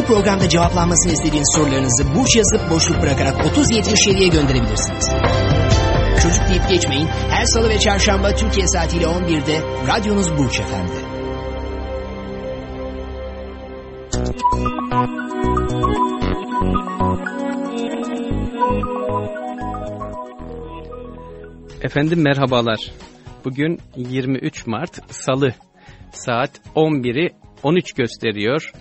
Bu programda cevaplanmasını istediğiniz sorularınızı burç yazıp boşluk bırakarak 3077'ye gönderebilirsiniz. Çocuk deyip geçmeyin. Her salı ve çarşamba Türkiye saatiyle 11'de radyonuz Burç Efendi. Efendim merhabalar. Bugün 23 Mart Salı. Saat 11'i 13 gösteriyor.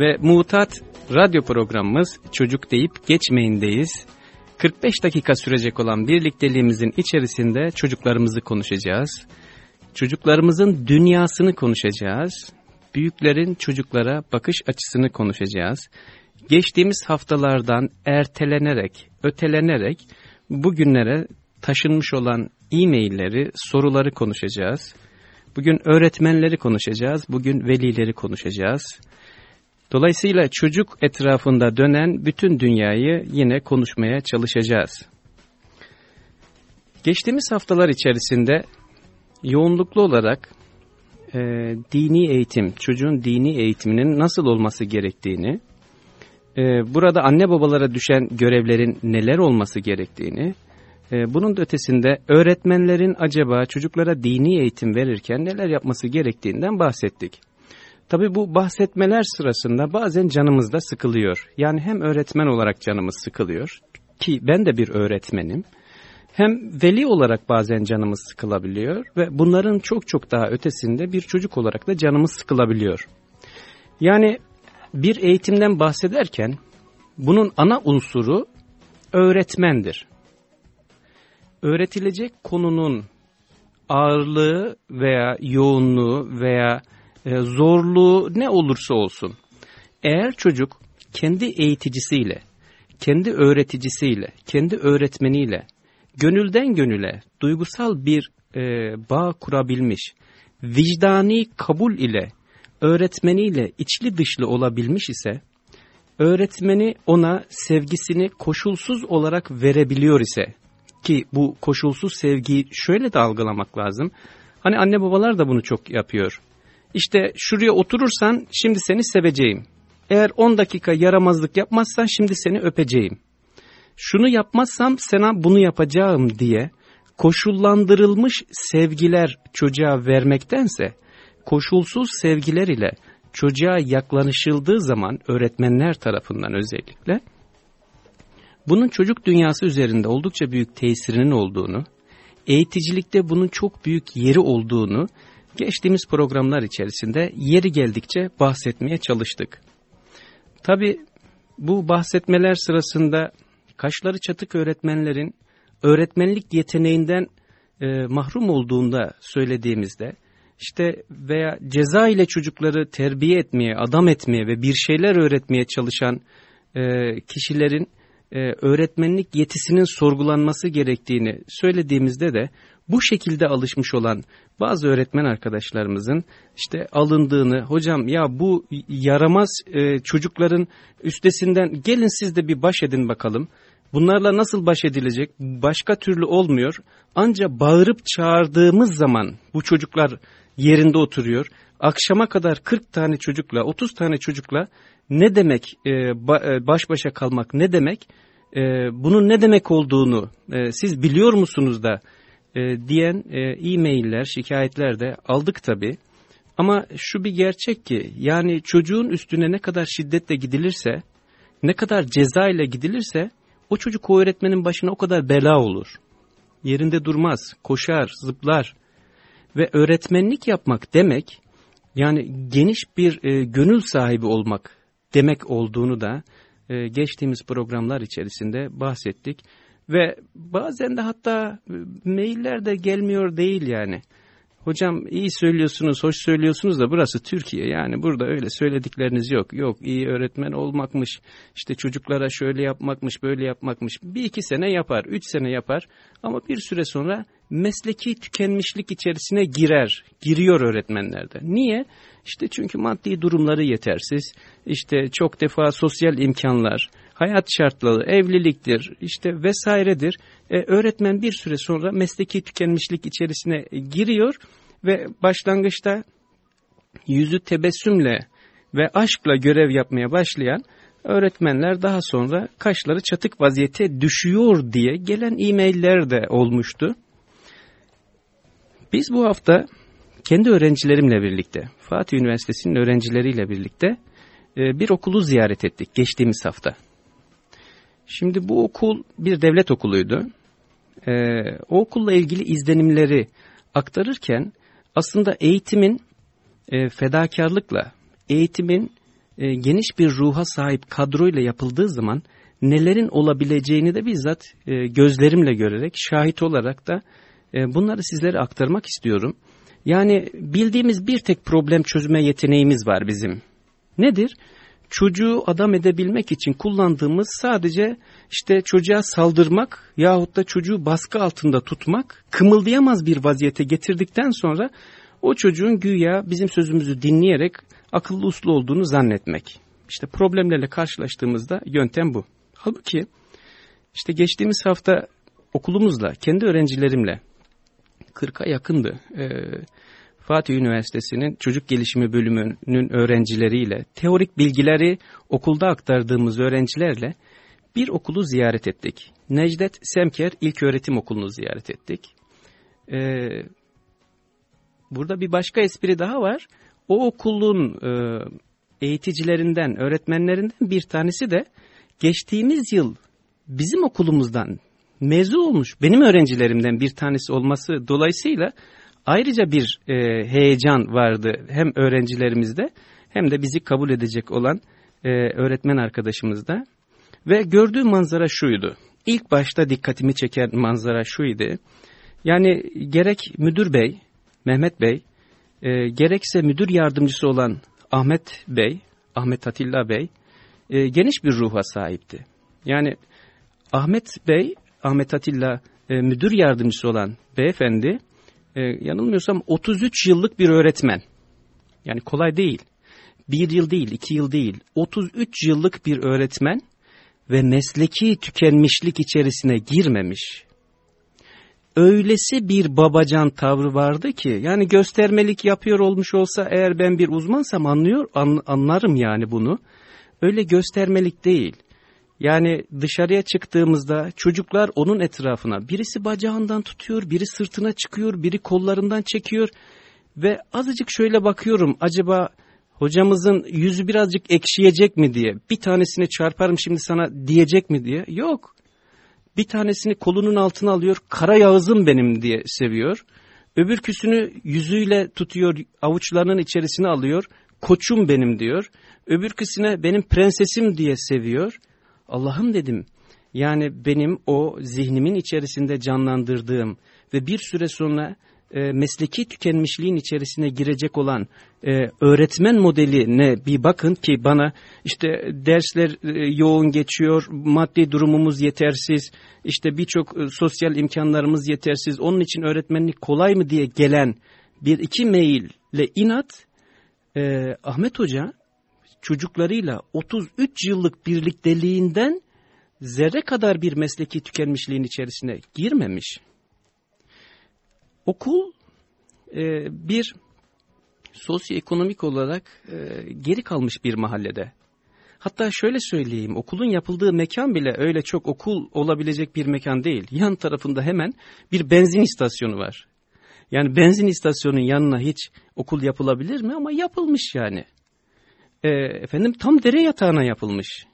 Ve Mutat radyo programımız Çocuk Deyip Geçmeyin'deyiz. 45 dakika sürecek olan birlikteliğimizin içerisinde çocuklarımızı konuşacağız. Çocuklarımızın dünyasını konuşacağız. Büyüklerin çocuklara bakış açısını konuşacağız. Geçtiğimiz haftalardan ertelenerek, ötelenerek bugünlere taşınmış olan e-mailleri, soruları konuşacağız. Bugün öğretmenleri konuşacağız, bugün velileri konuşacağız. Dolayısıyla çocuk etrafında dönen bütün dünyayı yine konuşmaya çalışacağız. Geçtiğimiz haftalar içerisinde yoğunluklu olarak e, dini eğitim, çocuğun dini eğitiminin nasıl olması gerektiğini, e, burada anne babalara düşen görevlerin neler olması gerektiğini, e, bunun da ötesinde öğretmenlerin acaba çocuklara dini eğitim verirken neler yapması gerektiğinden bahsettik. Tabi bu bahsetmeler sırasında bazen canımız da sıkılıyor. Yani hem öğretmen olarak canımız sıkılıyor ki ben de bir öğretmenim. Hem veli olarak bazen canımız sıkılabiliyor ve bunların çok çok daha ötesinde bir çocuk olarak da canımız sıkılabiliyor. Yani bir eğitimden bahsederken bunun ana unsuru öğretmendir. Öğretilecek konunun ağırlığı veya yoğunluğu veya e, zorluğu ne olursa olsun eğer çocuk kendi eğiticisiyle, kendi öğreticisiyle, kendi öğretmeniyle gönülden gönüle duygusal bir e, bağ kurabilmiş, vicdani kabul ile öğretmeniyle içli dışlı olabilmiş ise, öğretmeni ona sevgisini koşulsuz olarak verebiliyor ise, ki bu koşulsuz sevgiyi şöyle de algılamak lazım, hani anne babalar da bunu çok yapıyor. İşte şuraya oturursan şimdi seni seveceğim. Eğer 10 dakika yaramazlık yapmazsan şimdi seni öpeceğim. Şunu yapmazsam sana bunu yapacağım diye koşullandırılmış sevgiler çocuğa vermektense koşulsuz sevgiler ile çocuğa yaklanışıldığı zaman öğretmenler tarafından özellikle bunun çocuk dünyası üzerinde oldukça büyük tesirinin olduğunu, eğiticilikte bunun çok büyük yeri olduğunu geçtiğimiz programlar içerisinde yeri geldikçe bahsetmeye çalıştık. Tabi bu bahsetmeler sırasında kaşları çatık öğretmenlerin öğretmenlik yeteneğinden e, mahrum olduğunda söylediğimizde işte veya ceza ile çocukları terbiye etmeye, adam etmeye ve bir şeyler öğretmeye çalışan e, kişilerin e, öğretmenlik yetisinin sorgulanması gerektiğini söylediğimizde de bu şekilde alışmış olan bazı öğretmen arkadaşlarımızın işte alındığını, hocam ya bu yaramaz e, çocukların üstesinden gelin siz de bir baş edin bakalım. Bunlarla nasıl baş edilecek? Başka türlü olmuyor. Ancak bağırıp çağırdığımız zaman bu çocuklar yerinde oturuyor. Akşama kadar 40 tane çocukla, 30 tane çocukla ne demek e, e, baş başa kalmak ne demek? E, bunun ne demek olduğunu e, siz biliyor musunuz da e, diyen e, e-mailler, şikayetler de aldık tabi. Ama şu bir gerçek ki yani çocuğun üstüne ne kadar şiddetle gidilirse, ne kadar ceza ile gidilirse o çocuk o öğretmenin başına o kadar bela olur. Yerinde durmaz, koşar, zıplar ve öğretmenlik yapmak demek yani geniş bir e, gönül sahibi olmak demek olduğunu da e, geçtiğimiz programlar içerisinde bahsettik. Ve bazen de hatta mailler de gelmiyor değil yani. Hocam iyi söylüyorsunuz, hoş söylüyorsunuz da burası Türkiye. Yani burada öyle söyledikleriniz yok. Yok iyi öğretmen olmakmış, işte çocuklara şöyle yapmakmış, böyle yapmakmış. Bir iki sene yapar, üç sene yapar. Ama bir süre sonra mesleki tükenmişlik içerisine girer, giriyor öğretmenlerde. Niye? İşte çünkü maddi durumları yetersiz, işte çok defa sosyal imkanlar, hayat şartları, evliliktir, işte vesairedir. E, öğretmen bir süre sonra mesleki tükenmişlik içerisine giriyor ve başlangıçta yüzü tebessümle ve aşkla görev yapmaya başlayan öğretmenler daha sonra kaşları çatık vaziyete düşüyor diye gelen e-mailler de olmuştu. Biz bu hafta kendi öğrencilerimle birlikte, Fatih Üniversitesi'nin öğrencileriyle birlikte e, bir okulu ziyaret ettik geçtiğimiz hafta. Şimdi bu okul bir devlet okuluydu. E, o okulla ilgili izlenimleri aktarırken aslında eğitimin e, fedakarlıkla, eğitimin geniş bir ruha sahip kadroyla yapıldığı zaman nelerin olabileceğini de bizzat gözlerimle görerek, şahit olarak da bunları sizlere aktarmak istiyorum. Yani bildiğimiz bir tek problem çözme yeteneğimiz var bizim. Nedir? Çocuğu adam edebilmek için kullandığımız sadece işte çocuğa saldırmak yahut da çocuğu baskı altında tutmak, kımıldayamaz bir vaziyete getirdikten sonra o çocuğun güya bizim sözümüzü dinleyerek akıllı uslu olduğunu zannetmek. İşte problemlerle karşılaştığımızda yöntem bu. Halbuki işte geçtiğimiz hafta okulumuzla, kendi öğrencilerimle 40'a yakındı. Ee, Fatih Üniversitesi'nin çocuk gelişimi bölümünün öğrencileriyle teorik bilgileri okulda aktardığımız öğrencilerle bir okulu ziyaret ettik. Necdet Semker İlköğretim Okulu'nu ziyaret ettik. Ee, burada bir başka espri daha var. O okulun e, eğiticilerinden, öğretmenlerinden bir tanesi de geçtiğimiz yıl bizim okulumuzdan mezun olmuş benim öğrencilerimden bir tanesi olması dolayısıyla ayrıca bir e, heyecan vardı hem öğrencilerimizde hem de bizi kabul edecek olan e, öğretmen arkadaşımızda. Ve gördüğü manzara şuydu. İlk başta dikkatimi çeken manzara şuydu. Yani gerek müdür bey, Mehmet bey, e, gerekse müdür yardımcısı olan Ahmet bey, Ahmet Atilla bey, e, geniş bir ruha sahipti. Yani Ahmet bey Ahmet Atilla e, müdür yardımcısı olan beyefendi e, yanılmıyorsam 33 yıllık bir öğretmen. Yani kolay değil. Bir yıl değil, iki yıl değil. 33 yıllık bir öğretmen ve mesleki tükenmişlik içerisine girmemiş. Öylesi bir babacan tavrı vardı ki yani göstermelik yapıyor olmuş olsa eğer ben bir uzmansam anlıyor an, anlarım yani bunu. Öyle göstermelik değil. Yani dışarıya çıktığımızda çocuklar onun etrafına birisi bacağından tutuyor, biri sırtına çıkıyor, biri kollarından çekiyor ve azıcık şöyle bakıyorum acaba hocamızın yüzü birazcık ekşiyecek mi diye bir tanesini çarparım şimdi sana diyecek mi diye yok. Bir tanesini kolunun altına alıyor kara yağızım benim diye seviyor. Öbür küsünü yüzüyle tutuyor avuçlarının içerisine alıyor koçum benim diyor. Öbür kısına benim prensesim diye seviyor. Allah'ım dedim. Yani benim o zihnimin içerisinde canlandırdığım ve bir süre sonra e, mesleki tükenmişliğin içerisine girecek olan e, öğretmen modeline bir bakın ki bana işte dersler e, yoğun geçiyor, maddi durumumuz yetersiz, işte birçok e, sosyal imkanlarımız yetersiz, onun için öğretmenlik kolay mı diye gelen bir iki maille inat e, Ahmet Hoca çocuklarıyla 33 yıllık birlikteliğinden zerre kadar bir mesleki tükenmişliğin içerisine girmemiş. Okul e, bir sosyoekonomik olarak e, geri kalmış bir mahallede. Hatta şöyle söyleyeyim okulun yapıldığı mekan bile öyle çok okul olabilecek bir mekan değil. Yan tarafında hemen bir benzin istasyonu var. Yani benzin istasyonunun yanına hiç okul yapılabilir mi? Ama yapılmış yani e, efendim tam dere yatağına yapılmış.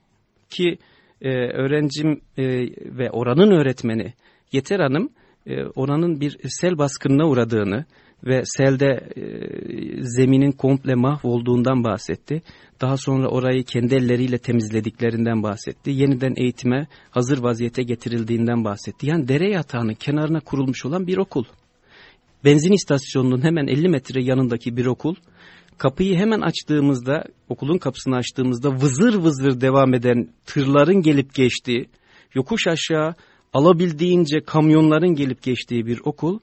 Ki e, öğrencim e, ve oranın öğretmeni Yeter Hanım e, oranın bir sel baskınına uğradığını ve selde e, zeminin komple mahvolduğundan bahsetti. Daha sonra orayı kendi elleriyle temizlediklerinden bahsetti. Yeniden eğitime hazır vaziyete getirildiğinden bahsetti. Yani dere yatağının kenarına kurulmuş olan bir okul. benzin istasyonunun hemen 50 metre yanındaki bir okul. Kapıyı hemen açtığımızda, okulun kapısını açtığımızda vızır vızır devam eden tırların gelip geçtiği, yokuş aşağı alabildiğince kamyonların gelip geçtiği bir okul.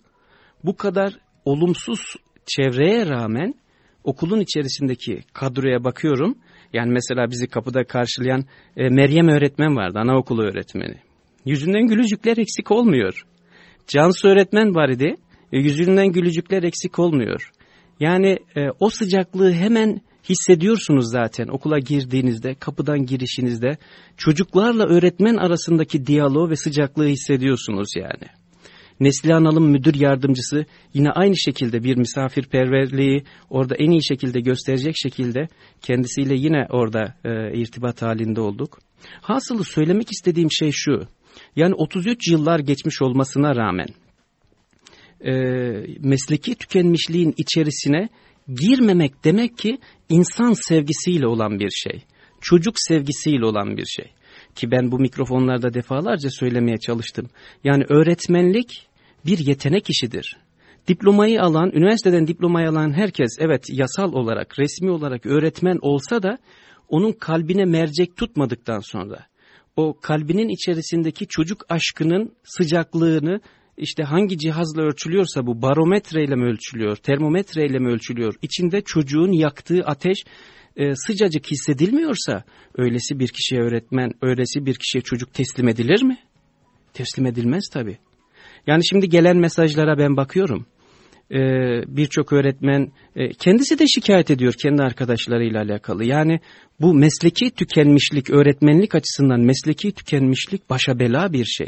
Bu kadar olumsuz çevreye rağmen okulun içerisindeki kadroya bakıyorum. Yani mesela bizi kapıda karşılayan e, Meryem öğretmen vardı, anaokulu öğretmeni. Yüzünden gülücükler eksik olmuyor. Cansu öğretmen var idi, e, yüzünden gülücükler eksik olmuyor. Yani e, o sıcaklığı hemen hissediyorsunuz zaten okula girdiğinizde, kapıdan girişinizde. Çocuklarla öğretmen arasındaki diyaloğu ve sıcaklığı hissediyorsunuz yani. Neslihan Alım müdür yardımcısı yine aynı şekilde bir misafirperverliği orada en iyi şekilde gösterecek şekilde kendisiyle yine orada e, irtibat halinde olduk. Hasılı söylemek istediğim şey şu. Yani 33 yıllar geçmiş olmasına rağmen e, mesleki tükenmişliğin içerisine girmemek demek ki insan sevgisiyle olan bir şey. Çocuk sevgisiyle olan bir şey. Ki ben bu mikrofonlarda defalarca söylemeye çalıştım. Yani öğretmenlik bir yetenek işidir. Diplomayı alan, üniversiteden diplomayı alan herkes evet yasal olarak, resmi olarak öğretmen olsa da onun kalbine mercek tutmadıktan sonra o kalbinin içerisindeki çocuk aşkının sıcaklığını işte hangi cihazla ölçülüyorsa bu barometreyle mi ölçülüyor, termometreyle mi ölçülüyor, içinde çocuğun yaktığı ateş e, sıcacık hissedilmiyorsa öylesi bir kişiye öğretmen, öylesi bir kişiye çocuk teslim edilir mi? Teslim edilmez tabi. Yani şimdi gelen mesajlara ben bakıyorum. Ee, Birçok öğretmen e, kendisi de şikayet ediyor kendi arkadaşlarıyla alakalı. Yani bu mesleki tükenmişlik, öğretmenlik açısından mesleki tükenmişlik başa bela bir şey.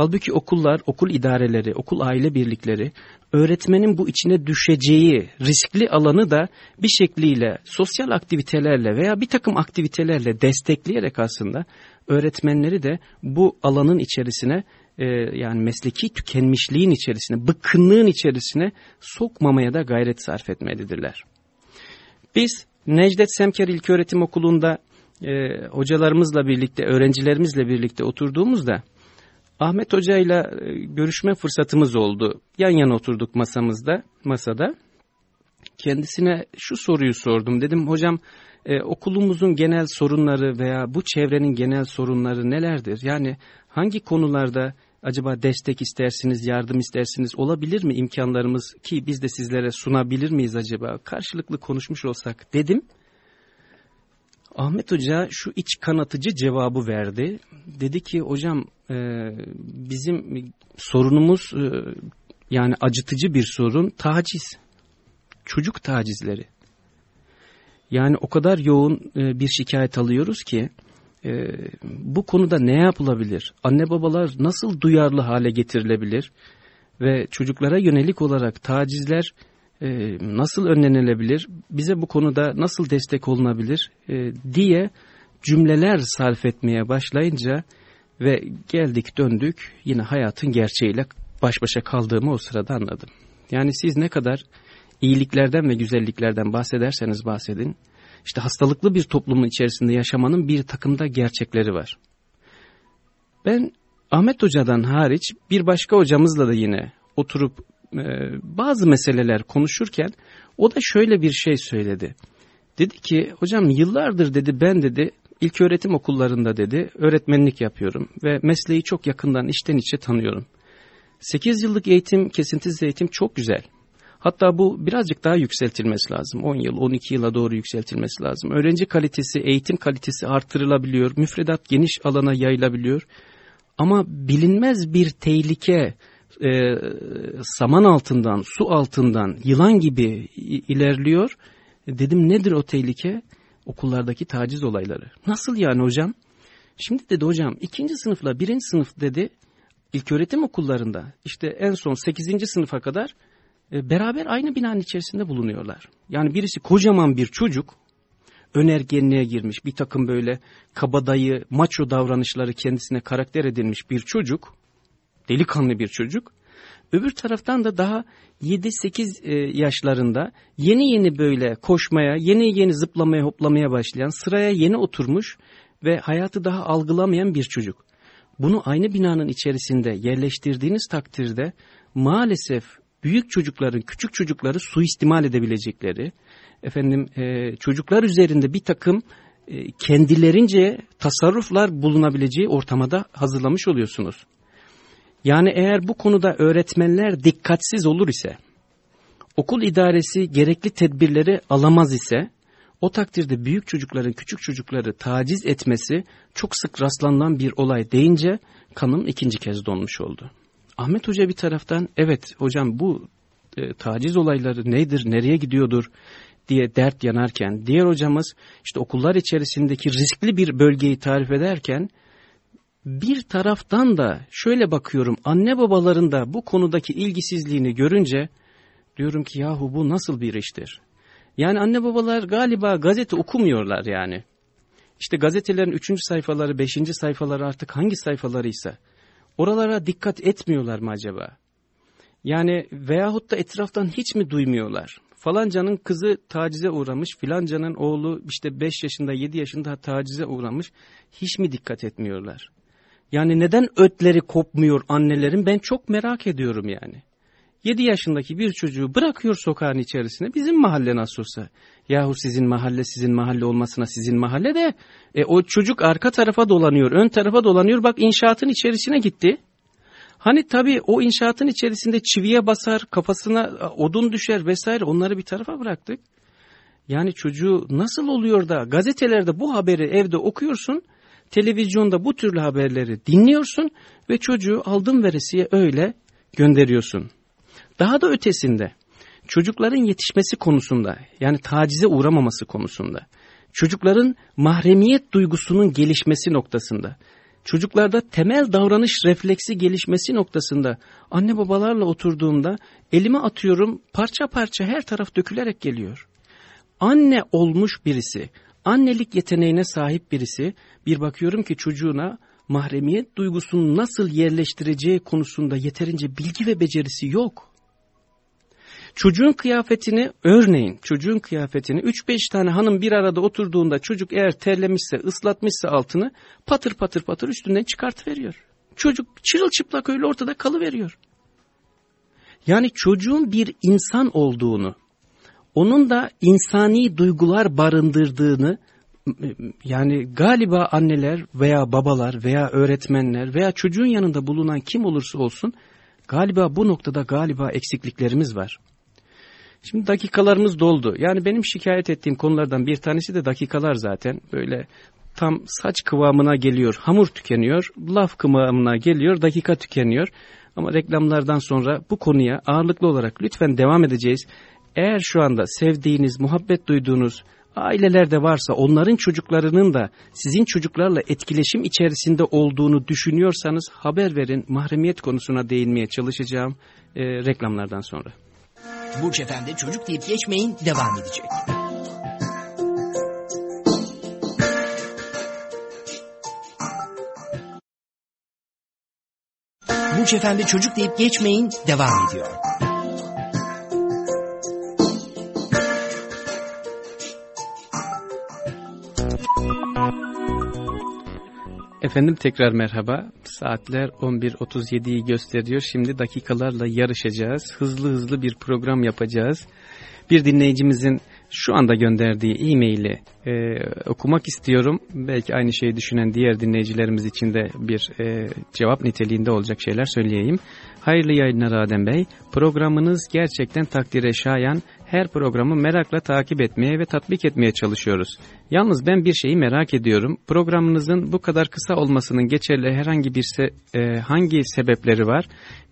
Halbuki okullar, okul idareleri, okul aile birlikleri öğretmenin bu içine düşeceği riskli alanı da bir şekliyle sosyal aktivitelerle veya bir takım aktivitelerle destekleyerek aslında öğretmenleri de bu alanın içerisine e, yani mesleki tükenmişliğin içerisine, bıkkınlığın içerisine sokmamaya da gayret sarf etmelidirler. Biz Necdet Semker İlköğretim Okulu'nda e, hocalarımızla birlikte, öğrencilerimizle birlikte oturduğumuzda Ahmet Hoca ile e, görüşme fırsatımız oldu. Yan yana oturduk masamızda, masada. Kendisine şu soruyu sordum. Dedim hocam e, okulumuzun genel sorunları veya bu çevrenin genel sorunları nelerdir? Yani hangi konularda acaba destek istersiniz, yardım istersiniz olabilir mi imkanlarımız ki biz de sizlere sunabilir miyiz acaba? Karşılıklı konuşmuş olsak dedim. Ahmet Hoca şu iç kanatıcı cevabı verdi. Dedi ki hocam e, bizim sorunumuz e, yani acıtıcı bir sorun taciz. Çocuk tacizleri. Yani o kadar yoğun e, bir şikayet alıyoruz ki e, bu konuda ne yapılabilir? Anne babalar nasıl duyarlı hale getirilebilir? Ve çocuklara yönelik olarak tacizler e, nasıl önlenilebilir, bize bu konuda nasıl destek olunabilir e, diye cümleler sarf etmeye başlayınca ve geldik döndük yine hayatın gerçeğiyle baş başa kaldığımı o sırada anladım. Yani siz ne kadar iyiliklerden ve güzelliklerden bahsederseniz bahsedin, işte hastalıklı bir toplumun içerisinde yaşamanın bir takımda gerçekleri var. Ben Ahmet Hoca'dan hariç bir başka hocamızla da yine oturup e, bazı meseleler konuşurken o da şöyle bir şey söyledi. Dedi ki hocam yıllardır dedi ben dedi ilk öğretim okullarında dedi öğretmenlik yapıyorum ve mesleği çok yakından içten içe tanıyorum. 8 yıllık eğitim kesintisiz eğitim çok güzel. Hatta bu birazcık daha yükseltilmesi lazım. 10 yıl, 12 yıla doğru yükseltilmesi lazım. Öğrenci kalitesi, eğitim kalitesi artırılabiliyor. Müfredat geniş alana yayılabiliyor. Ama bilinmez bir tehlike e, saman altından, su altından yılan gibi ilerliyor. Dedim nedir o tehlike? Okullardaki taciz olayları. Nasıl yani hocam? Şimdi dedi hocam ikinci sınıfla birinci sınıf dedi ilköğretim okullarında işte en son sekizinci sınıfa kadar e, beraber aynı binanın içerisinde bulunuyorlar. Yani birisi kocaman bir çocuk önergenliğe girmiş bir takım böyle kabadayı maço davranışları kendisine karakter edilmiş bir çocuk delikanlı bir çocuk. Öbür taraftan da daha 7-8 e, yaşlarında yeni yeni böyle koşmaya, yeni yeni zıplamaya hoplamaya başlayan, sıraya yeni oturmuş ve hayatı daha algılamayan bir çocuk. Bunu aynı binanın içerisinde yerleştirdiğiniz takdirde maalesef büyük çocukların küçük çocukları suistimal edebilecekleri, efendim e, çocuklar üzerinde bir takım e, kendilerince tasarruflar bulunabileceği ortamada hazırlamış oluyorsunuz. Yani eğer bu konuda öğretmenler dikkatsiz olur ise, okul idaresi gerekli tedbirleri alamaz ise, o takdirde büyük çocukların küçük çocukları taciz etmesi çok sık rastlanan bir olay deyince kanım ikinci kez donmuş oldu. Ahmet Hoca bir taraftan evet hocam bu e, taciz olayları nedir, nereye gidiyordur diye dert yanarken, diğer hocamız işte okullar içerisindeki riskli bir bölgeyi tarif ederken, bir taraftan da şöyle bakıyorum anne babaların da bu konudaki ilgisizliğini görünce diyorum ki yahu bu nasıl bir iştir? Yani anne babalar galiba gazete okumuyorlar yani. İşte gazetelerin üçüncü sayfaları, beşinci sayfaları artık hangi sayfalarıysa oralara dikkat etmiyorlar mı acaba? Yani veyahut da etraftan hiç mi duymuyorlar? Falancanın kızı tacize uğramış, filancanın oğlu işte 5 yaşında 7 yaşında tacize uğramış. Hiç mi dikkat etmiyorlar? Yani neden ötleri kopmuyor annelerin ben çok merak ediyorum yani. 7 yaşındaki bir çocuğu bırakıyor sokağın içerisine bizim mahalle nasıl Yahu sizin mahalle sizin mahalle olmasına sizin mahalle de e, o çocuk arka tarafa dolanıyor ön tarafa dolanıyor bak inşaatın içerisine gitti. Hani tabii o inşaatın içerisinde çiviye basar, kafasına odun düşer vesaire onları bir tarafa bıraktık. Yani çocuğu nasıl oluyor da gazetelerde bu haberi evde okuyorsun, televizyonda bu türlü haberleri dinliyorsun ve çocuğu aldım veresiye öyle gönderiyorsun. Daha da ötesinde çocukların yetişmesi konusunda yani tacize uğramaması konusunda, çocukların mahremiyet duygusunun gelişmesi noktasında, çocuklarda temel davranış refleksi gelişmesi noktasında anne babalarla oturduğumda elime atıyorum parça parça her taraf dökülerek geliyor. Anne olmuş birisi, annelik yeteneğine sahip birisi bir bakıyorum ki çocuğuna mahremiyet duygusunu nasıl yerleştireceği konusunda yeterince bilgi ve becerisi yok. Çocuğun kıyafetini örneğin çocuğun kıyafetini 3-5 tane hanım bir arada oturduğunda çocuk eğer terlemişse ıslatmışsa altını patır patır patır üstünden çıkartıveriyor. Çocuk çırılçıplak öyle ortada kalıveriyor. Yani çocuğun bir insan olduğunu, onun da insani duygular barındırdığını yani galiba anneler veya babalar veya öğretmenler veya çocuğun yanında bulunan kim olursa olsun galiba bu noktada galiba eksikliklerimiz var. Şimdi dakikalarımız doldu. Yani benim şikayet ettiğim konulardan bir tanesi de dakikalar zaten. Böyle tam saç kıvamına geliyor, hamur tükeniyor, laf kıvamına geliyor, dakika tükeniyor. Ama reklamlardan sonra bu konuya ağırlıklı olarak lütfen devam edeceğiz. Eğer şu anda sevdiğiniz, muhabbet duyduğunuz ailelerde varsa onların çocuklarının da sizin çocuklarla etkileşim içerisinde olduğunu düşünüyorsanız haber verin. Mahremiyet konusuna değinmeye çalışacağım e, reklamlardan sonra. Burç Efendi çocuk deyip geçmeyin devam edecek. Burç Efendi çocuk deyip geçmeyin devam ediyor. Efendim tekrar merhaba. Saatler 11.37'yi gösteriyor. Şimdi dakikalarla yarışacağız. Hızlı hızlı bir program yapacağız. Bir dinleyicimizin şu anda gönderdiği e-maili e, okumak istiyorum. Belki aynı şeyi düşünen diğer dinleyicilerimiz için de bir e, cevap niteliğinde olacak şeyler söyleyeyim. Hayırlı yayınlar Adem Bey. Programınız gerçekten takdire şayan. Her programı merakla takip etmeye ve tatbik etmeye çalışıyoruz. Yalnız ben bir şeyi merak ediyorum. Programınızın bu kadar kısa olmasının geçerli herhangi bir se e, hangi sebepleri var?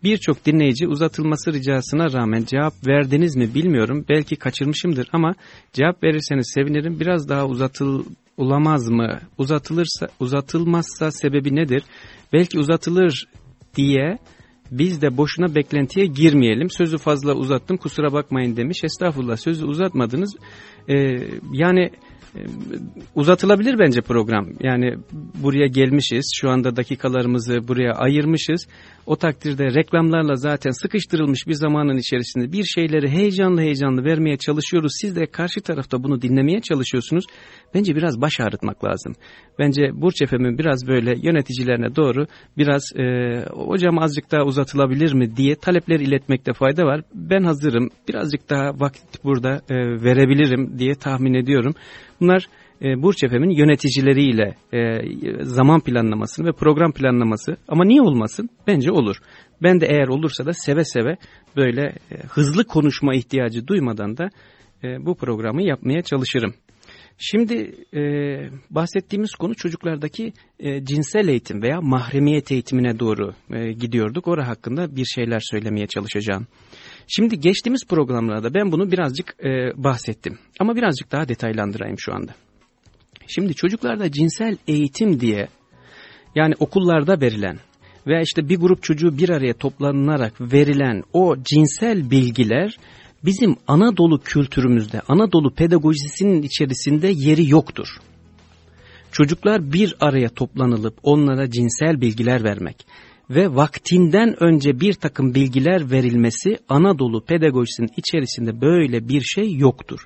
Birçok dinleyici uzatılması ricasına rağmen cevap verdiniz mi bilmiyorum. Belki kaçırmışımdır ama cevap verirseniz sevinirim. Biraz daha uzatıl olamaz mı? Uzatılırsa uzatılmazsa sebebi nedir? Belki uzatılır diye biz de boşuna beklentiye girmeyelim. Sözü fazla uzattım kusura bakmayın demiş. Estağfurullah sözü uzatmadınız. Ee, yani uzatılabilir bence program. Yani buraya gelmişiz. Şu anda dakikalarımızı buraya ayırmışız. O takdirde reklamlarla zaten sıkıştırılmış bir zamanın içerisinde bir şeyleri heyecanlı heyecanlı vermeye çalışıyoruz. Siz de karşı tarafta bunu dinlemeye çalışıyorsunuz. Bence biraz baş ağrıtmak lazım. Bence Burç Efem'in biraz böyle yöneticilerine doğru biraz e, hocam azıcık daha uzatılabilir mi diye talepler iletmekte fayda var. Ben hazırım. Birazcık daha vakit burada e, verebilirim diye tahmin ediyorum. Bunlar e, Burç FM'in yöneticileriyle e, zaman planlamasını ve program planlaması ama niye olmasın? Bence olur. Ben de eğer olursa da seve seve böyle e, hızlı konuşma ihtiyacı duymadan da e, bu programı yapmaya çalışırım. Şimdi e, bahsettiğimiz konu çocuklardaki e, cinsel eğitim veya mahremiyet eğitimine doğru e, gidiyorduk. Orada hakkında bir şeyler söylemeye çalışacağım. Şimdi geçtiğimiz programlarda ben bunu birazcık e, bahsettim. Ama birazcık daha detaylandırayım şu anda. Şimdi çocuklarda cinsel eğitim diye yani okullarda verilen veya işte bir grup çocuğu bir araya toplanarak verilen o cinsel bilgiler bizim Anadolu kültürümüzde, Anadolu pedagojisinin içerisinde yeri yoktur. Çocuklar bir araya toplanılıp onlara cinsel bilgiler vermek ve vaktinden önce bir takım bilgiler verilmesi Anadolu pedagojisinin içerisinde böyle bir şey yoktur.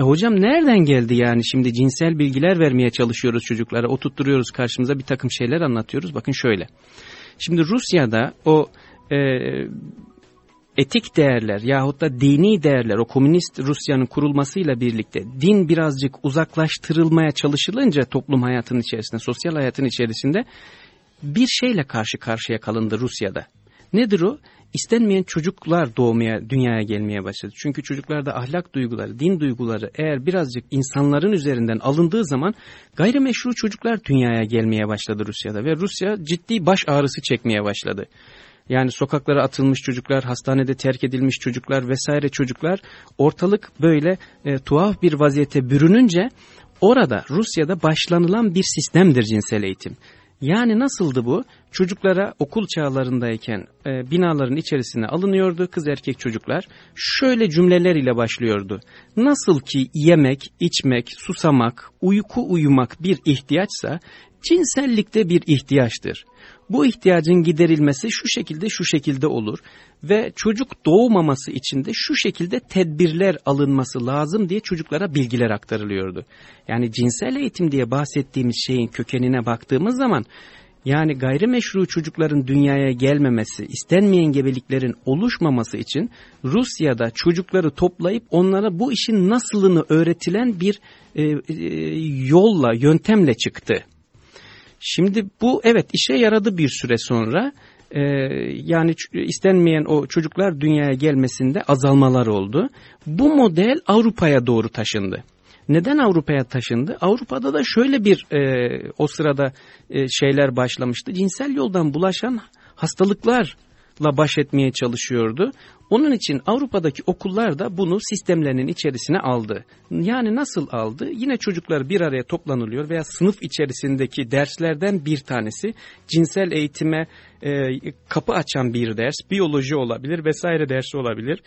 E hocam nereden geldi yani şimdi cinsel bilgiler vermeye çalışıyoruz çocuklara oturtturuyoruz karşımıza bir takım şeyler anlatıyoruz bakın şöyle. Şimdi Rusya'da o e, etik değerler yahut da dini değerler o komünist Rusya'nın kurulmasıyla birlikte din birazcık uzaklaştırılmaya çalışılınca toplum hayatının içerisinde sosyal hayatın içerisinde bir şeyle karşı karşıya kalındı Rusya'da. Nedir o? İstenmeyen çocuklar doğmaya, dünyaya gelmeye başladı. Çünkü çocuklarda ahlak duyguları, din duyguları eğer birazcık insanların üzerinden alındığı zaman gayrimeşru çocuklar dünyaya gelmeye başladı Rusya'da. Ve Rusya ciddi baş ağrısı çekmeye başladı. Yani sokaklara atılmış çocuklar, hastanede terk edilmiş çocuklar vesaire çocuklar ortalık böyle e, tuhaf bir vaziyete bürününce orada Rusya'da başlanılan bir sistemdir cinsel eğitim. Yani nasıldı bu? Çocuklara okul çağlarındayken e, binaların içerisine alınıyordu kız erkek çocuklar. Şöyle cümleler ile başlıyordu. Nasıl ki yemek, içmek, susamak, uyku uyumak bir ihtiyaçsa cinsellikte bir ihtiyaçtır. Bu ihtiyacın giderilmesi şu şekilde şu şekilde olur ve çocuk doğmaması için de şu şekilde tedbirler alınması lazım diye çocuklara bilgiler aktarılıyordu. Yani cinsel eğitim diye bahsettiğimiz şeyin kökenine baktığımız zaman yani gayrimeşru çocukların dünyaya gelmemesi, istenmeyen gebeliklerin oluşmaması için Rusya'da çocukları toplayıp onlara bu işin nasılını öğretilen bir e, e, yolla, yöntemle çıktı. Şimdi bu evet işe yaradı bir süre sonra. Ee, yani istenmeyen o çocuklar dünyaya gelmesinde azalmalar oldu. Bu model Avrupa'ya doğru taşındı. Neden Avrupa'ya taşındı? Avrupa'da da şöyle bir e, o sırada e, şeyler başlamıştı. Cinsel yoldan bulaşan hastalıklar baş etmeye çalışıyordu. Onun için Avrupa'daki okullar da bunu sistemlerinin içerisine aldı. Yani nasıl aldı? Yine çocuklar bir araya toplanılıyor veya sınıf içerisindeki derslerden bir tanesi cinsel eğitime e, kapı açan bir ders, biyoloji olabilir vesaire dersi olabilir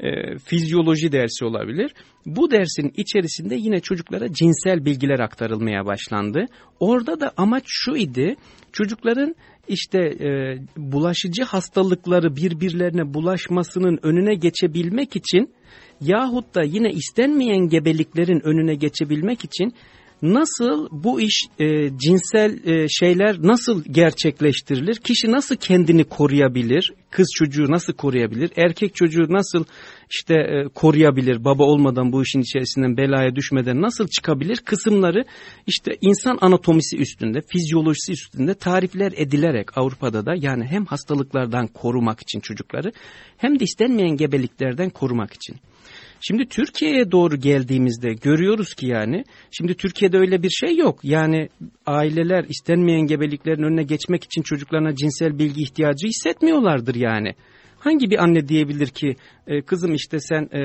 e, fizyoloji dersi olabilir. Bu dersin içerisinde yine çocuklara cinsel bilgiler aktarılmaya başlandı. Orada da amaç şu idi, çocukların işte e, bulaşıcı hastalıkları birbirlerine bulaşmasının önüne geçebilmek için yahut da yine istenmeyen gebeliklerin önüne geçebilmek için nasıl bu iş e, cinsel e, şeyler nasıl gerçekleştirilir? Kişi nasıl kendini koruyabilir? Kız çocuğu nasıl koruyabilir? Erkek çocuğu nasıl işte e, koruyabilir? Baba olmadan bu işin içerisinden belaya düşmeden nasıl çıkabilir? Kısımları işte insan anatomisi üstünde, fizyolojisi üstünde tarifler edilerek Avrupa'da da yani hem hastalıklardan korumak için çocukları hem de istenmeyen gebeliklerden korumak için. Şimdi Türkiye'ye doğru geldiğimizde görüyoruz ki yani şimdi Türkiye'de öyle bir şey yok. Yani aileler istenmeyen gebeliklerin önüne geçmek için çocuklarına cinsel bilgi ihtiyacı hissetmiyorlardır yani. Hangi bir anne diyebilir ki e, kızım işte sen e,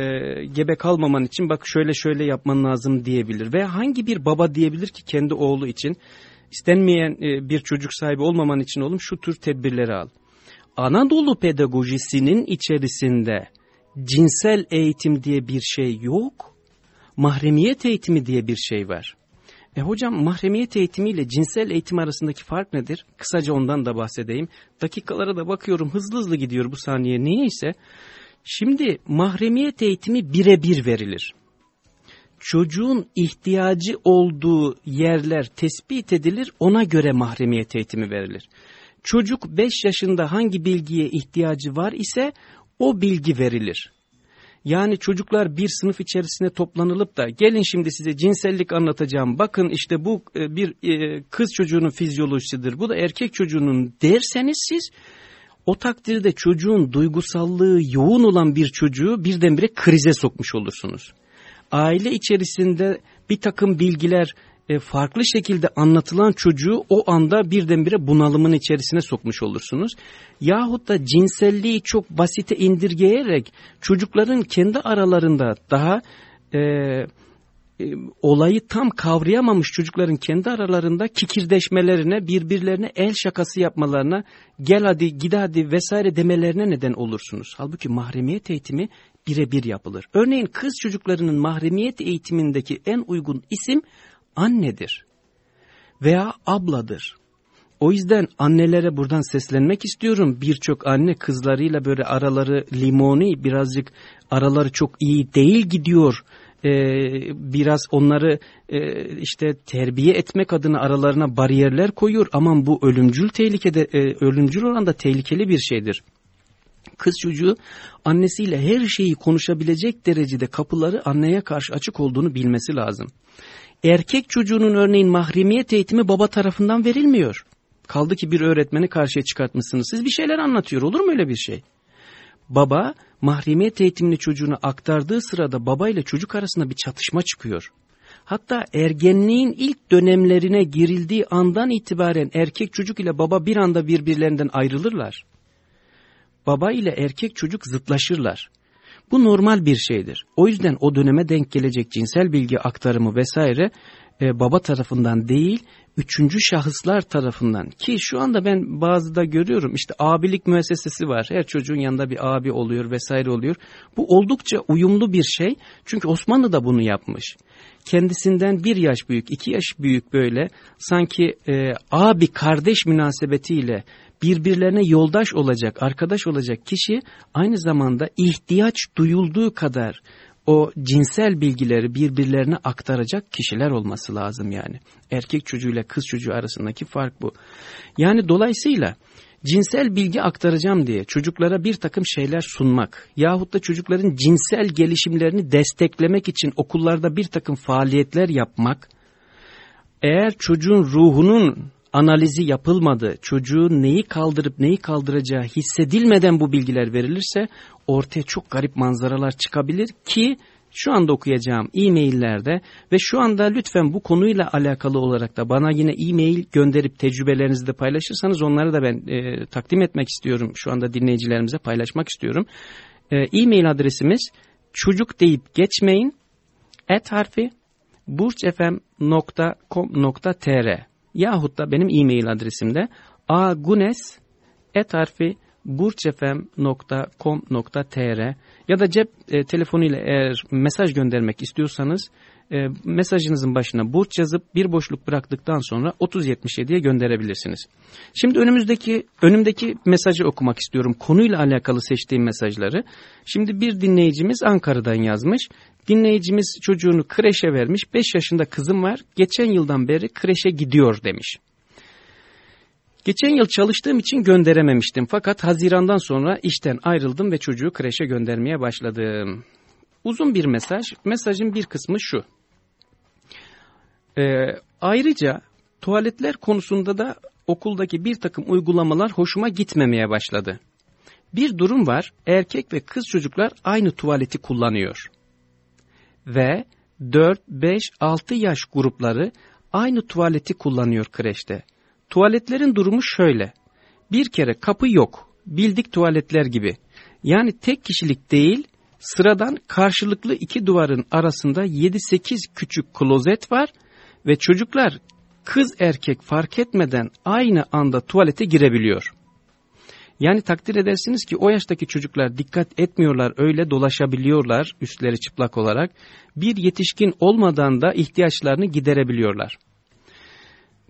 gebe kalmaman için bak şöyle şöyle yapman lazım diyebilir. Veya hangi bir baba diyebilir ki kendi oğlu için istenmeyen e, bir çocuk sahibi olmaman için oğlum şu tür tedbirleri al. Anadolu pedagojisinin içerisinde cinsel eğitim diye bir şey yok. mahremiyet eğitimi diye bir şey var. E hocam mahremiyet eğitimiyle cinsel eğitim arasındaki fark nedir? Kısaca ondan da bahsedeyim. Dakikalara da bakıyorum hızlı hızlı gidiyor bu saniye niyeyse. Şimdi mahremiyet eğitimi birebir verilir. Çocuğun ihtiyacı olduğu yerler tespit edilir ona göre mahremiyet eğitimi verilir. Çocuk 5 yaşında hangi bilgiye ihtiyacı var ise o bilgi verilir. Yani çocuklar bir sınıf içerisine toplanılıp da gelin şimdi size cinsellik anlatacağım. Bakın işte bu e, bir e, kız çocuğunun fizyolojisidir. Bu da erkek çocuğunun derseniz siz o takdirde çocuğun duygusallığı yoğun olan bir çocuğu birdenbire krize sokmuş olursunuz. Aile içerisinde bir takım bilgiler e, farklı şekilde anlatılan çocuğu o anda birdenbire bunalımın içerisine sokmuş olursunuz. Yahut da cinselliği çok basite indirgeyerek çocukların kendi aralarında daha e, e, olayı tam kavrayamamış çocukların kendi aralarında kikirdeşmelerine, birbirlerine el şakası yapmalarına, gel hadi gid hadi vesaire demelerine neden olursunuz. Halbuki mahremiyet eğitimi birebir yapılır. Örneğin kız çocuklarının mahremiyet eğitimindeki en uygun isim annedir veya abladır. O yüzden annelere buradan seslenmek istiyorum. Birçok anne kızlarıyla böyle araları limoni birazcık araları çok iyi değil gidiyor. Ee, biraz onları e, işte terbiye etmek adına aralarına bariyerler koyuyor. Aman bu ölümcül tehlikede e, ölümcül oranda tehlikeli bir şeydir. Kız çocuğu annesiyle her şeyi konuşabilecek derecede kapıları anneye karşı açık olduğunu bilmesi lazım. Erkek çocuğunun örneğin mahremiyet eğitimi baba tarafından verilmiyor. Kaldı ki bir öğretmeni karşıya çıkartmışsınız. Siz bir şeyler anlatıyor olur mu öyle bir şey? Baba mahremiyet eğitimini çocuğuna aktardığı sırada baba ile çocuk arasında bir çatışma çıkıyor. Hatta ergenliğin ilk dönemlerine girildiği andan itibaren erkek çocuk ile baba bir anda birbirlerinden ayrılırlar. Baba ile erkek çocuk zıtlaşırlar. Bu normal bir şeydir. O yüzden o döneme denk gelecek cinsel bilgi aktarımı vesaire e, baba tarafından değil, üçüncü şahıslar tarafından ki şu anda ben bazıda görüyorum işte abilik müessesesi var. Her çocuğun yanında bir abi oluyor vesaire oluyor. Bu oldukça uyumlu bir şey çünkü Osmanlı da bunu yapmış. Kendisinden bir yaş büyük, iki yaş büyük böyle sanki e, abi kardeş münasebetiyle birbirlerine yoldaş olacak, arkadaş olacak kişi aynı zamanda ihtiyaç duyulduğu kadar o cinsel bilgileri birbirlerine aktaracak kişiler olması lazım yani. Erkek çocuğuyla kız çocuğu arasındaki fark bu. Yani dolayısıyla cinsel bilgi aktaracağım diye çocuklara bir takım şeyler sunmak yahut da çocukların cinsel gelişimlerini desteklemek için okullarda bir takım faaliyetler yapmak eğer çocuğun ruhunun analizi yapılmadı, çocuğun neyi kaldırıp neyi kaldıracağı hissedilmeden bu bilgiler verilirse ortaya çok garip manzaralar çıkabilir ki şu anda okuyacağım e-maillerde ve şu anda lütfen bu konuyla alakalı olarak da bana yine e-mail gönderip tecrübelerinizi de paylaşırsanız onları da ben e, takdim etmek istiyorum. Şu anda dinleyicilerimize paylaşmak istiyorum. E, e-mail adresimiz çocuk deyip geçmeyin et harfi burçfm.com.tr yahut da benim e-mail adresimde agunes ya da cep e, telefonuyla eğer mesaj göndermek istiyorsanız e, mesajınızın başına burç yazıp bir boşluk bıraktıktan sonra 3077'ye gönderebilirsiniz. Şimdi önümüzdeki önümdeki mesajı okumak istiyorum. Konuyla alakalı seçtiğim mesajları. Şimdi bir dinleyicimiz Ankara'dan yazmış. Dinleyicimiz çocuğunu kreşe vermiş. 5 yaşında kızım var. Geçen yıldan beri kreşe gidiyor demiş. Geçen yıl çalıştığım için gönderememiştim. Fakat Haziran'dan sonra işten ayrıldım ve çocuğu kreşe göndermeye başladım. Uzun bir mesaj. Mesajın bir kısmı şu. Ee, ayrıca tuvaletler konusunda da okuldaki bir takım uygulamalar hoşuma gitmemeye başladı. Bir durum var, erkek ve kız çocuklar aynı tuvaleti kullanıyor. Ve 4, 5, 6 yaş grupları aynı tuvaleti kullanıyor kreşte. Tuvaletlerin durumu şöyle. Bir kere kapı yok, bildik tuvaletler gibi. Yani tek kişilik değil, sıradan karşılıklı iki duvarın arasında 7-8 küçük klozet var ve çocuklar kız erkek fark etmeden aynı anda tuvalete girebiliyor. Yani takdir edersiniz ki o yaştaki çocuklar dikkat etmiyorlar, öyle dolaşabiliyorlar üstleri çıplak olarak. Bir yetişkin olmadan da ihtiyaçlarını giderebiliyorlar.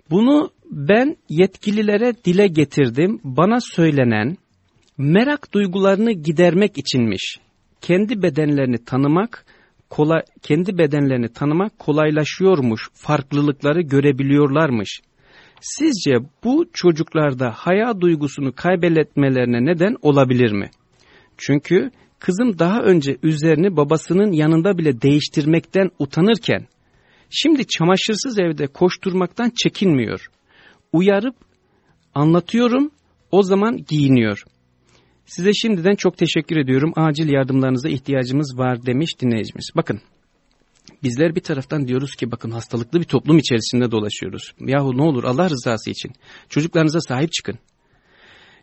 Bunu ben yetkililere dile getirdim. Bana söylenen merak duygularını gidermek içinmiş. Kendi bedenlerini tanımak, kolay, kendi bedenlerini tanımak kolaylaşıyormuş. Farklılıkları görebiliyorlarmış. Sizce bu çocuklarda haya duygusunu kaybetmelerine neden olabilir mi? Çünkü kızım daha önce üzerini babasının yanında bile değiştirmekten utanırken, şimdi çamaşırsız evde koşturmaktan çekinmiyor. Uyarıp anlatıyorum, o zaman giyiniyor. Size şimdiden çok teşekkür ediyorum. Acil yardımlarınıza ihtiyacımız var demiş dinleyicimiz. Bakın bizler bir taraftan diyoruz ki bakın hastalıklı bir toplum içerisinde dolaşıyoruz. Yahu ne olur Allah rızası için çocuklarınıza sahip çıkın.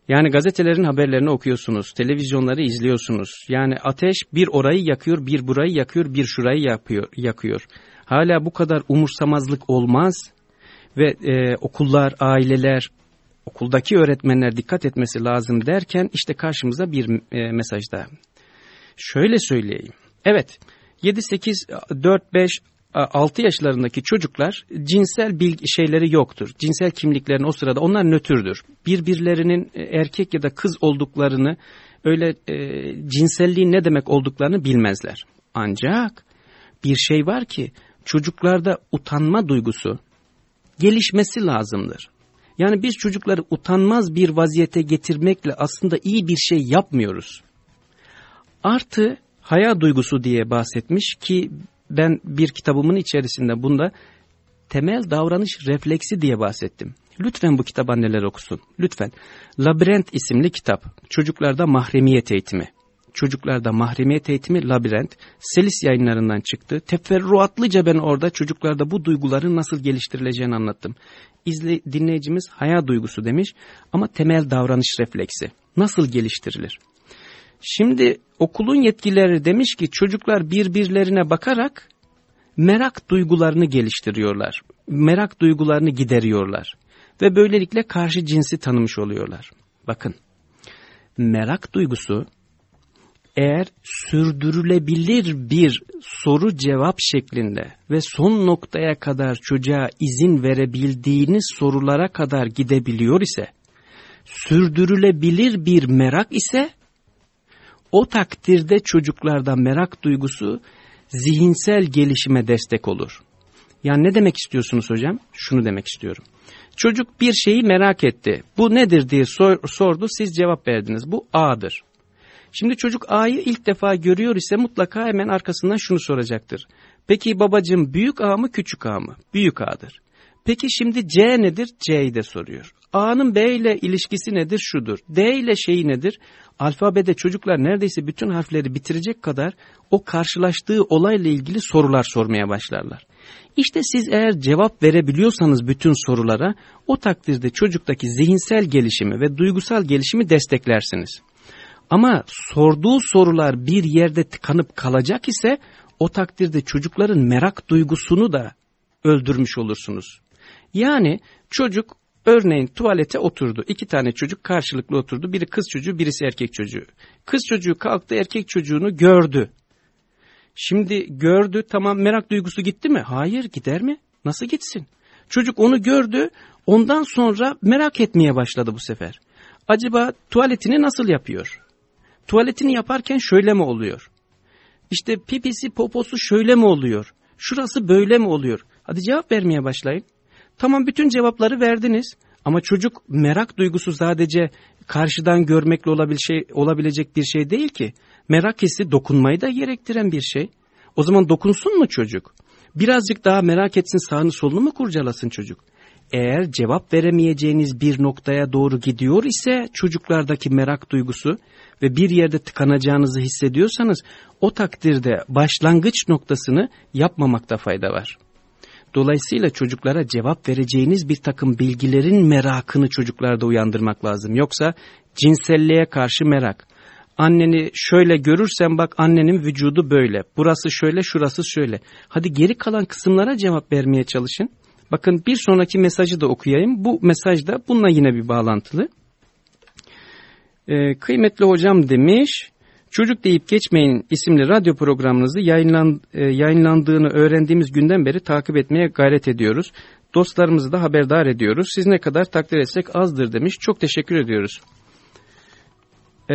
Yani gazetelerin haberlerini okuyorsunuz, televizyonları izliyorsunuz. Yani ateş bir orayı yakıyor, bir burayı yakıyor, bir şurayı yapıyor, yakıyor. Hala bu kadar umursamazlık olmaz ve e, okullar, aileler, okuldaki öğretmenler dikkat etmesi lazım derken işte karşımıza bir e, mesaj daha. Şöyle söyleyeyim. Evet 7, 8, 4, 5, 6 yaşlarındaki çocuklar cinsel bilgi şeyleri yoktur. Cinsel kimliklerin o sırada onlar nötrdür. Birbirlerinin e, erkek ya da kız olduklarını öyle e, cinselliğin ne demek olduklarını bilmezler. Ancak bir şey var ki çocuklarda utanma duygusu gelişmesi lazımdır. Yani biz çocukları utanmaz bir vaziyete getirmekle aslında iyi bir şey yapmıyoruz. Artı haya duygusu diye bahsetmiş ki ben bir kitabımın içerisinde bunda temel davranış refleksi diye bahsettim. Lütfen bu kitap anneler okusun. Lütfen. Labirent isimli kitap. Çocuklarda mahremiyet eğitimi. Çocuklarda mahremiyet eğitimi labirent. Selis yayınlarından çıktı. Teferruatlıca ben orada çocuklarda bu duyguların nasıl geliştirileceğini anlattım. İzle, dinleyicimiz haya duygusu demiş ama temel davranış refleksi. Nasıl geliştirilir? Şimdi okulun yetkilileri demiş ki çocuklar birbirlerine bakarak merak duygularını geliştiriyorlar. Merak duygularını gideriyorlar. Ve böylelikle karşı cinsi tanımış oluyorlar. Bakın merak duygusu eğer sürdürülebilir bir soru cevap şeklinde ve son noktaya kadar çocuğa izin verebildiğiniz sorulara kadar gidebiliyor ise, sürdürülebilir bir merak ise, o takdirde çocuklarda merak duygusu zihinsel gelişime destek olur. Yani ne demek istiyorsunuz hocam? Şunu demek istiyorum. Çocuk bir şeyi merak etti. Bu nedir diye sor, sordu, siz cevap verdiniz. Bu A'dır. Şimdi çocuk A'yı ilk defa görüyor ise mutlaka hemen arkasından şunu soracaktır. Peki babacığım büyük A mı küçük A mı? Büyük A'dır. Peki şimdi C nedir? C'yi de soruyor. A'nın B ile ilişkisi nedir? Şudur. D ile şeyi nedir? Alfabede çocuklar neredeyse bütün harfleri bitirecek kadar o karşılaştığı olayla ilgili sorular sormaya başlarlar. İşte siz eğer cevap verebiliyorsanız bütün sorulara o takdirde çocuktaki zihinsel gelişimi ve duygusal gelişimi desteklersiniz. Ama sorduğu sorular bir yerde tıkanıp kalacak ise o takdirde çocukların merak duygusunu da öldürmüş olursunuz. Yani çocuk örneğin tuvalete oturdu. İki tane çocuk karşılıklı oturdu. Biri kız çocuğu birisi erkek çocuğu. Kız çocuğu kalktı erkek çocuğunu gördü. Şimdi gördü tamam merak duygusu gitti mi? Hayır gider mi? Nasıl gitsin? Çocuk onu gördü ondan sonra merak etmeye başladı bu sefer. Acaba tuvaletini nasıl yapıyor? Tuvaletini yaparken şöyle mi oluyor? İşte pipisi poposu şöyle mi oluyor? Şurası böyle mi oluyor? Hadi cevap vermeye başlayın. Tamam bütün cevapları verdiniz. Ama çocuk merak duygusu sadece karşıdan görmekle olabilecek, olabilecek bir şey değil ki. Merak hissi dokunmayı da gerektiren bir şey. O zaman dokunsun mu çocuk? Birazcık daha merak etsin sağını solunu mu kurcalasın çocuk? Eğer cevap veremeyeceğiniz bir noktaya doğru gidiyor ise çocuklardaki merak duygusu ve bir yerde tıkanacağınızı hissediyorsanız o takdirde başlangıç noktasını yapmamakta fayda var. Dolayısıyla çocuklara cevap vereceğiniz bir takım bilgilerin merakını çocuklarda uyandırmak lazım. Yoksa cinselliğe karşı merak. Anneni şöyle görürsen bak annenin vücudu böyle. Burası şöyle şurası şöyle. Hadi geri kalan kısımlara cevap vermeye çalışın. Bakın bir sonraki mesajı da okuyayım. Bu mesaj da bununla yine bir bağlantılı. Ee, kıymetli hocam demiş, Çocuk Deyip Geçmeyin isimli radyo programınızı yayınlan, e, yayınlandığını öğrendiğimiz günden beri takip etmeye gayret ediyoruz. Dostlarımızı da haberdar ediyoruz. Siz ne kadar takdir etsek azdır demiş. Çok teşekkür ediyoruz. Ee,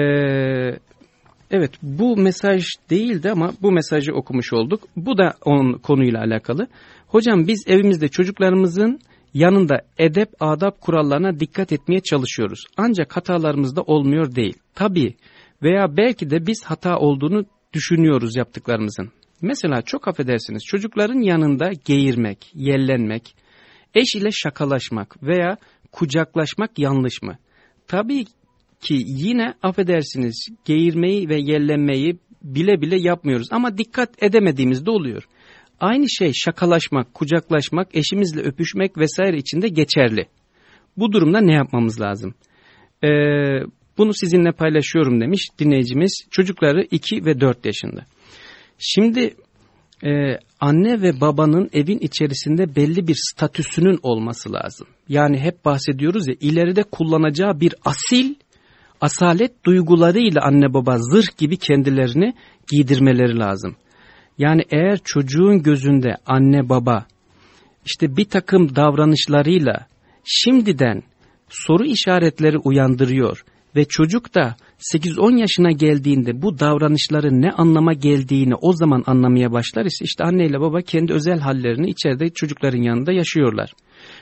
evet bu mesaj değildi ama bu mesajı okumuş olduk. Bu da onun konuyla alakalı. Hocam biz evimizde çocuklarımızın yanında edep adap kurallarına dikkat etmeye çalışıyoruz. Ancak hatalarımız da olmuyor değil. Tabii veya belki de biz hata olduğunu düşünüyoruz yaptıklarımızın. Mesela çok affedersiniz çocukların yanında geğirmek, yellenmek, eş ile şakalaşmak veya kucaklaşmak yanlış mı? Tabii ki yine affedersiniz geğirmeyi ve yellenmeyi bile bile yapmıyoruz ama dikkat edemediğimizde oluyor. Aynı şey şakalaşmak, kucaklaşmak, eşimizle öpüşmek vesaire için de geçerli. Bu durumda ne yapmamız lazım? Ee, bunu sizinle paylaşıyorum demiş dinleyicimiz. Çocukları 2 ve 4 yaşında. Şimdi e, anne ve babanın evin içerisinde belli bir statüsünün olması lazım. Yani hep bahsediyoruz ya ileride kullanacağı bir asil, asalet duygularıyla anne baba zırh gibi kendilerini giydirmeleri lazım. Yani eğer çocuğun gözünde anne baba işte bir takım davranışlarıyla şimdiden soru işaretleri uyandırıyor ve çocuk da 8-10 yaşına geldiğinde bu davranışların ne anlama geldiğini o zaman anlamaya başlar ise işte anne ile baba kendi özel hallerini içeride çocukların yanında yaşıyorlar.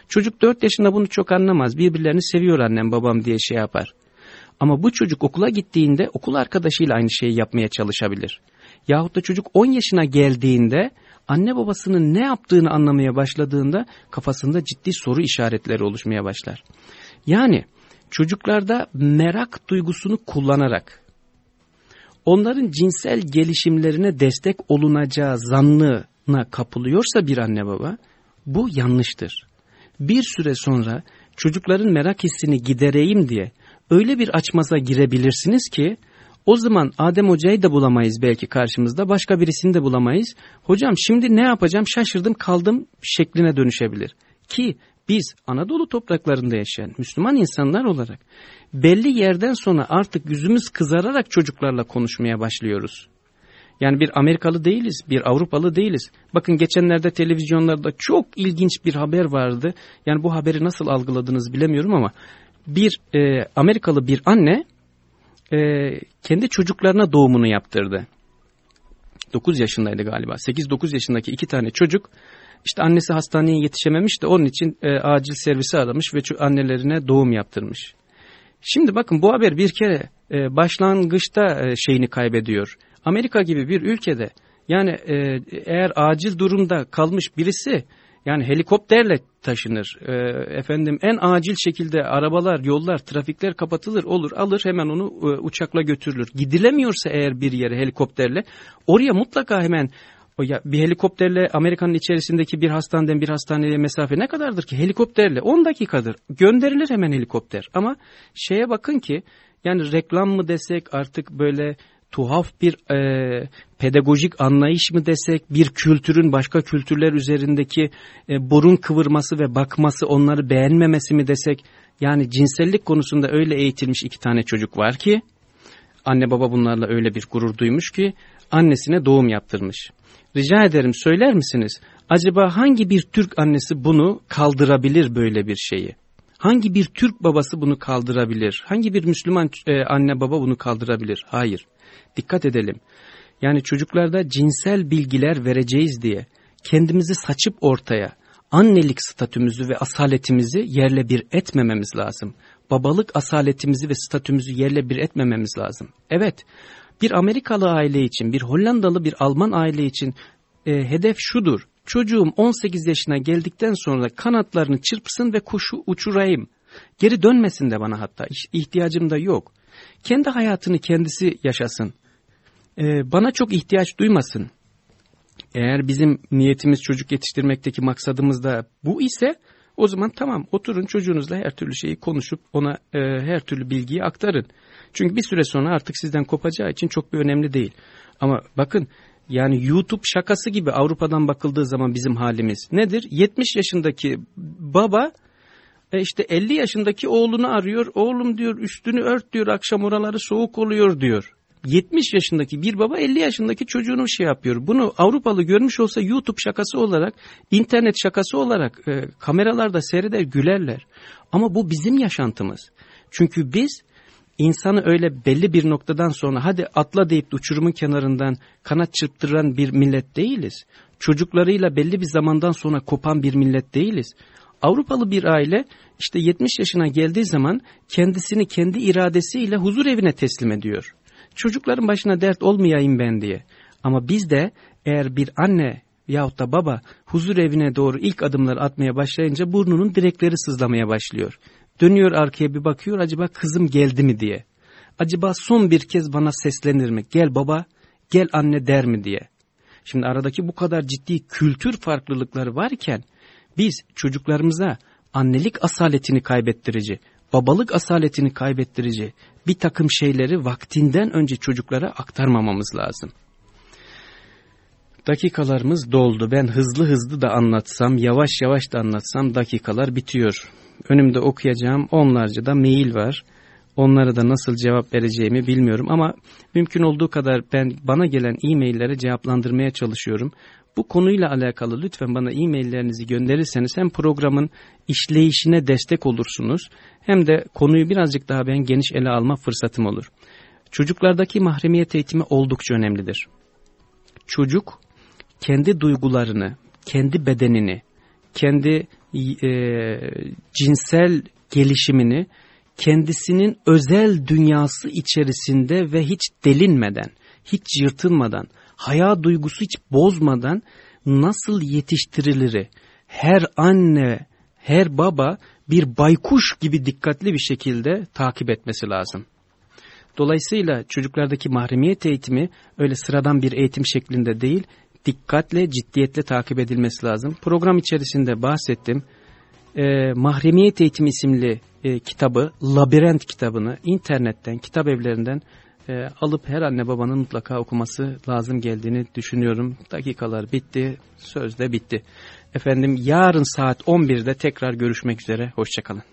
Çocuk 4 yaşında bunu çok anlamaz. Birbirlerini seviyor annem babam diye şey yapar. Ama bu çocuk okula gittiğinde okul arkadaşıyla aynı şeyi yapmaya çalışabilir. Yahut da çocuk 10 yaşına geldiğinde anne babasının ne yaptığını anlamaya başladığında kafasında ciddi soru işaretleri oluşmaya başlar. Yani çocuklarda merak duygusunu kullanarak onların cinsel gelişimlerine destek olunacağı zannına kapılıyorsa bir anne baba bu yanlıştır. Bir süre sonra çocukların merak hissini gidereyim diye öyle bir açmaza girebilirsiniz ki o zaman Adem Hoca'yı da bulamayız belki karşımızda başka birisini de bulamayız. Hocam şimdi ne yapacağım şaşırdım kaldım şekline dönüşebilir. Ki biz Anadolu topraklarında yaşayan Müslüman insanlar olarak belli yerden sonra artık yüzümüz kızararak çocuklarla konuşmaya başlıyoruz. Yani bir Amerikalı değiliz, bir Avrupalı değiliz. Bakın geçenlerde televizyonlarda çok ilginç bir haber vardı. Yani bu haberi nasıl algıladınız bilemiyorum ama bir e, Amerikalı bir anne e, kendi çocuklarına doğumunu yaptırdı. 9 yaşındaydı galiba. 8-9 yaşındaki iki tane çocuk işte annesi hastaneye yetişememiş de onun için e, acil servisi aramış ve annelerine doğum yaptırmış. Şimdi bakın bu haber bir kere e, başlangıçta e, şeyini kaybediyor. Amerika gibi bir ülkede yani e, eğer acil durumda kalmış birisi yani helikopterle taşınır. E, efendim en acil şekilde arabalar, yollar, trafikler kapatılır, olur, alır hemen onu e, uçakla götürülür. Gidilemiyorsa eğer bir yere helikopterle oraya mutlaka hemen ya, bir helikopterle Amerika'nın içerisindeki bir hastaneden bir hastaneye mesafe ne kadardır ki? Helikopterle 10 dakikadır. Gönderilir hemen helikopter. Ama şeye bakın ki yani reklam mı desek artık böyle tuhaf bir e, pedagojik anlayış mı desek, bir kültürün başka kültürler üzerindeki e, burun kıvırması ve bakması, onları beğenmemesi mi desek, yani cinsellik konusunda öyle eğitilmiş iki tane çocuk var ki, anne baba bunlarla öyle bir gurur duymuş ki, annesine doğum yaptırmış. Rica ederim söyler misiniz? Acaba hangi bir Türk annesi bunu kaldırabilir böyle bir şeyi? Hangi bir Türk babası bunu kaldırabilir? Hangi bir Müslüman e, anne baba bunu kaldırabilir? Hayır. Dikkat edelim. Yani çocuklarda cinsel bilgiler vereceğiz diye kendimizi saçıp ortaya annelik statümüzü ve asaletimizi yerle bir etmememiz lazım. Babalık asaletimizi ve statümüzü yerle bir etmememiz lazım. Evet bir Amerikalı aile için, bir Hollandalı, bir Alman aile için e, hedef şudur. Çocuğum 18 yaşına geldikten sonra kanatlarını çırpsın ve kuşu uçurayım. Geri dönmesin de bana hatta. ihtiyacım da yok. Kendi hayatını kendisi yaşasın. Ee, bana çok ihtiyaç duymasın. Eğer bizim niyetimiz çocuk yetiştirmekteki maksadımız da bu ise o zaman tamam oturun çocuğunuzla her türlü şeyi konuşup ona e, her türlü bilgiyi aktarın. Çünkü bir süre sonra artık sizden kopacağı için çok bir önemli değil. Ama bakın yani YouTube şakası gibi Avrupa'dan bakıldığı zaman bizim halimiz nedir? 70 yaşındaki baba E işte 50 yaşındaki oğlunu arıyor. Oğlum diyor üstünü ört diyor akşam oraları soğuk oluyor diyor. 70 yaşındaki bir baba 50 yaşındaki çocuğunu şey yapıyor. Bunu Avrupalı görmüş olsa YouTube şakası olarak, internet şakası olarak e, kameralarda seyreder gülerler. Ama bu bizim yaşantımız. Çünkü biz insanı öyle belli bir noktadan sonra hadi atla deyip uçurumun kenarından kanat çırptıran bir millet değiliz. Çocuklarıyla belli bir zamandan sonra kopan bir millet değiliz. Avrupalı bir aile işte 70 yaşına geldiği zaman kendisini kendi iradesiyle huzur evine teslim ediyor. Çocukların başına dert olmayayım ben diye. Ama biz de eğer bir anne yahut da baba huzur evine doğru ilk adımlar atmaya başlayınca burnunun direkleri sızlamaya başlıyor. Dönüyor arkaya bir bakıyor acaba kızım geldi mi diye. Acaba son bir kez bana seslenir mi? Gel baba, gel anne der mi diye. Şimdi aradaki bu kadar ciddi kültür farklılıkları varken biz çocuklarımıza annelik asaletini kaybettirici, babalık asaletini kaybettirici bir takım şeyleri vaktinden önce çocuklara aktarmamamız lazım. Dakikalarımız doldu. Ben hızlı hızlı da anlatsam, yavaş yavaş da anlatsam dakikalar bitiyor. Önümde okuyacağım onlarca da mail var. Onlara da nasıl cevap vereceğimi bilmiyorum ama mümkün olduğu kadar ben bana gelen e-maillere cevaplandırmaya çalışıyorum. Bu konuyla alakalı lütfen bana e-maillerinizi gönderirseniz hem programın işleyişine destek olursunuz hem de konuyu birazcık daha ben geniş ele alma fırsatım olur. Çocuklardaki mahremiyet eğitimi oldukça önemlidir. Çocuk kendi duygularını, kendi bedenini, kendi e, cinsel gelişimini kendisinin özel dünyası içerisinde ve hiç delinmeden, hiç yırtılmadan, haya duygusu hiç bozmadan nasıl yetiştirilir? Her anne, her baba bir baykuş gibi dikkatli bir şekilde takip etmesi lazım. Dolayısıyla çocuklardaki mahremiyet eğitimi öyle sıradan bir eğitim şeklinde değil, dikkatle, ciddiyetle takip edilmesi lazım. Program içerisinde bahsettim. E, Mahremiyet Eğitimi isimli e, kitabı, Labirent kitabını internetten, kitap evlerinden e, alıp her anne babanın mutlaka okuması lazım geldiğini düşünüyorum. Dakikalar bitti, söz de bitti. Efendim yarın saat 11'de tekrar görüşmek üzere, hoşçakalın.